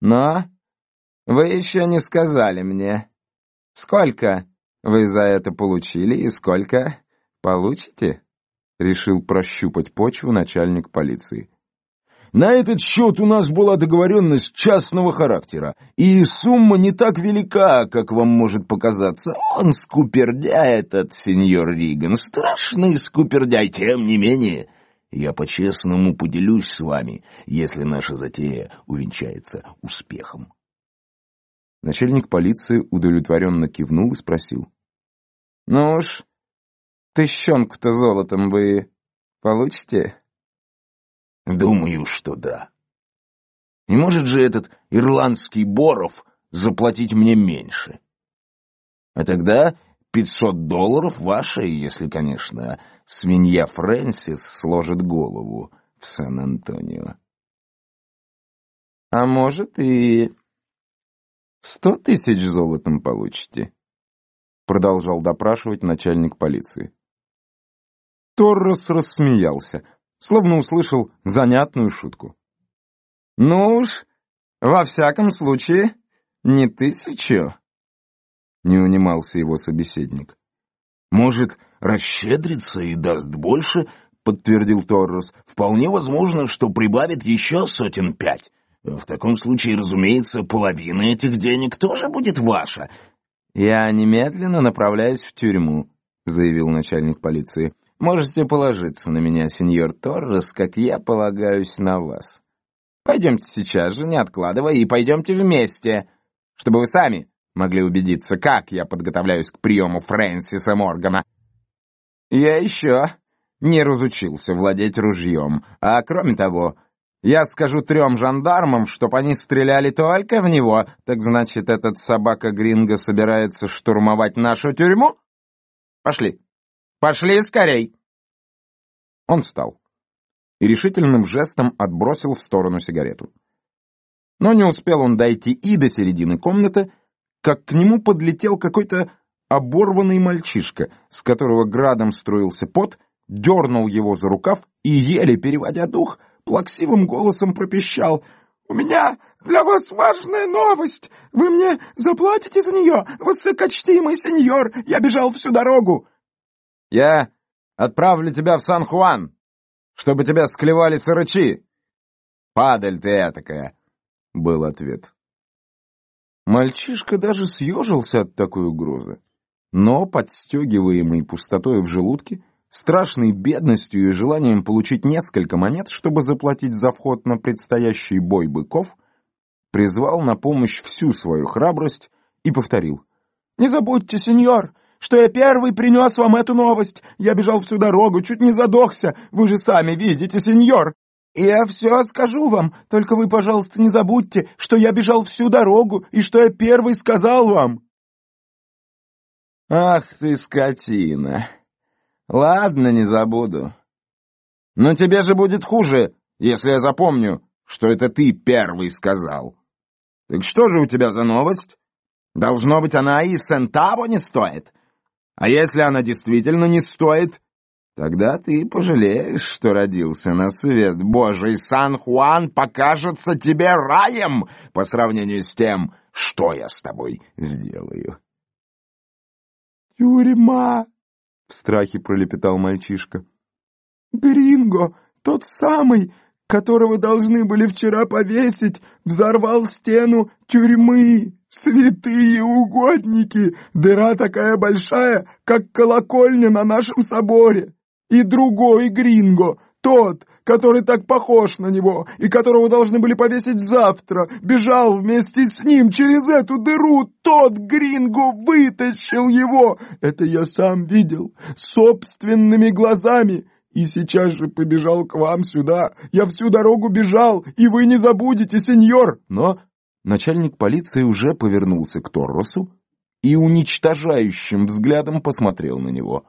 Но вы еще не сказали мне, сколько вы за это получили и сколько получите?» Решил прощупать почву начальник полиции. На этот счет у нас была договоренность частного характера, и сумма не так велика, как вам может показаться. Он скупердяй этот, сеньор Риган, страшный скупердяй, тем не менее. Я по-честному поделюсь с вами, если наша затея увенчается успехом. Начальник полиции удовлетворенно кивнул и спросил. «Ну уж, тыщенку-то золотом вы получите?» Думаю, что да. Не может же этот ирландский Боров заплатить мне меньше? А тогда пятьсот долларов ваши, если, конечно, свинья Фрэнсис сложит голову в Сан-Антонио. А может и сто тысяч золотом получите, продолжал допрашивать начальник полиции. Торрес рассмеялся словно услышал занятную шутку. «Ну уж, во всяком случае, не тысячу», — не унимался его собеседник. «Может, расщедрится и даст больше?» — подтвердил Торрес. «Вполне возможно, что прибавит еще сотен пять. В таком случае, разумеется, половина этих денег тоже будет ваша». «Я немедленно направляюсь в тюрьму», — заявил начальник полиции. Можете положиться на меня, сеньор Торрес, как я полагаюсь на вас. Пойдемте сейчас же, не откладывая, и пойдемте вместе, чтобы вы сами могли убедиться, как я подготовляюсь к приему Фрэнсиса Моргана. Я еще не разучился владеть ружьем, а кроме того, я скажу трем жандармам, чтоб они стреляли только в него, так значит, этот собака Гринго собирается штурмовать нашу тюрьму? Пошли. Пошли скорей!» Он встал и решительным жестом отбросил в сторону сигарету. Но не успел он дойти и до середины комнаты, как к нему подлетел какой-то оборванный мальчишка, с которого градом струился пот, дернул его за рукав и, еле переводя дух, плаксивым голосом пропищал «У меня для вас важная новость! Вы мне заплатите за нее, высокочтимый сеньор! Я бежал всю дорогу!» Я отправлю тебя в Сан-Хуан, чтобы тебя склевали сырычи. Падаль ты этакая, — был ответ. Мальчишка даже съежился от такой угрозы, но, подстегиваемый пустотой в желудке, страшной бедностью и желанием получить несколько монет, чтобы заплатить за вход на предстоящий бой быков, призвал на помощь всю свою храбрость и повторил. «Не забудьте, сеньор, что я первый принес вам эту новость. Я бежал всю дорогу, чуть не задохся. Вы же сами видите, сеньор. Я все скажу вам, только вы, пожалуйста, не забудьте, что я бежал всю дорогу и что я первый сказал вам. Ах ты, скотина. Ладно, не забуду. Но тебе же будет хуже, если я запомню, что это ты первый сказал. Так что же у тебя за новость? Должно быть, она и сентаво не стоит. А если она действительно не стоит, тогда ты пожалеешь, что родился на свет Божий. Сан-Хуан покажется тебе раем по сравнению с тем, что я с тобой сделаю. «Тюрьма!» — в страхе пролепетал мальчишка. «Гринго, тот самый, которого должны были вчера повесить, взорвал стену тюрьмы. Святые угодники! Дыра такая большая, как колокольня на нашем соборе. И другой Гринго, тот, который так похож на него и которого должны были повесить завтра, бежал вместе с ним через эту дыру. Тот Гринго вытащил его. Это я сам видел, собственными глазами. И сейчас же побежал к вам сюда. Я всю дорогу бежал, и вы не забудете, сеньор. Но начальник полиции уже повернулся к Торросу и уничтожающим взглядом посмотрел на него.